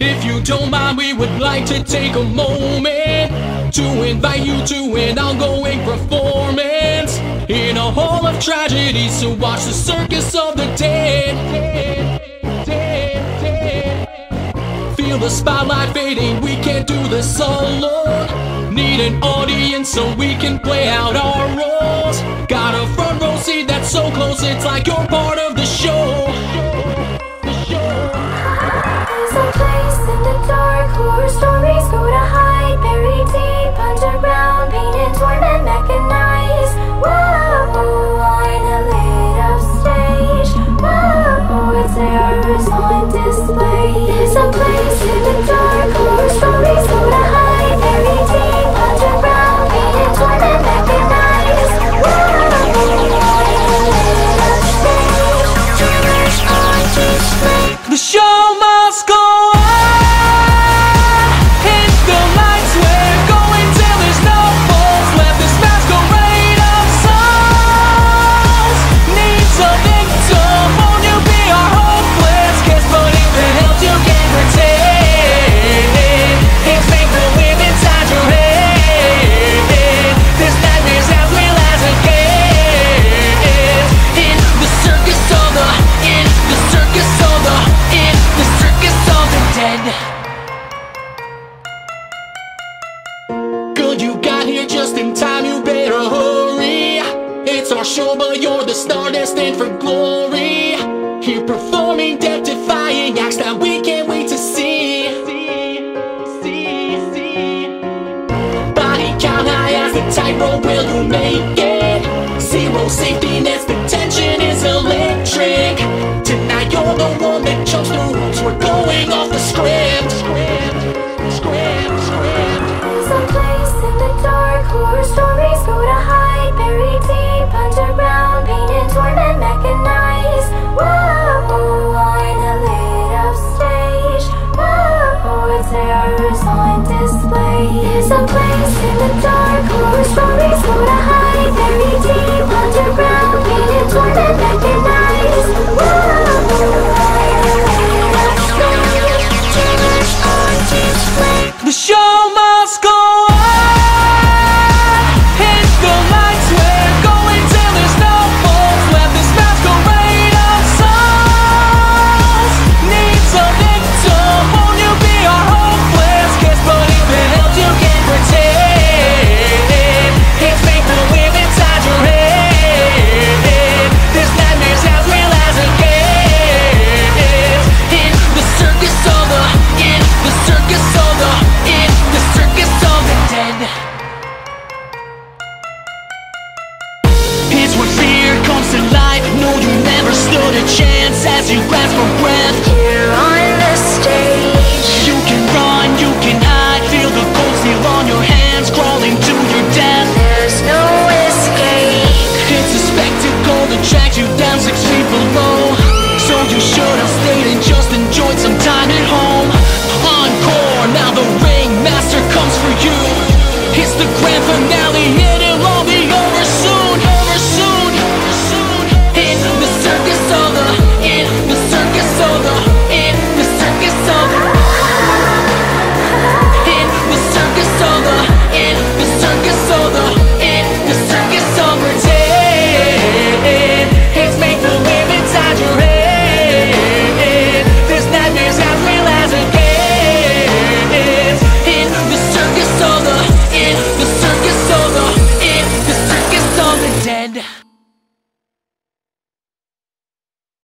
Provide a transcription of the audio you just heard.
If you don't mind, we would like to take a moment to invite you to an ongoing performance in a hall of tragedies to watch the circus of the dead. Feel the spotlight fading, we can't do this alone. Need an audience so we can play out our roles. Got a front row seat that's so close, it's like you're part Еще Good, you got here just in time, you better hurry. It's our show, but you're the star destined for glory. Here performing death defying acts that we can't wait to see. Body count high as the tightrope, will you make it? Zero safety nets, the tension is electric. Tonight you're the one that jumps the rules, we're going off the script. you down six feet below. So you should have stayed and just enjoyed some time at home. Encore, now the ringmaster comes for you. It's the grand finale,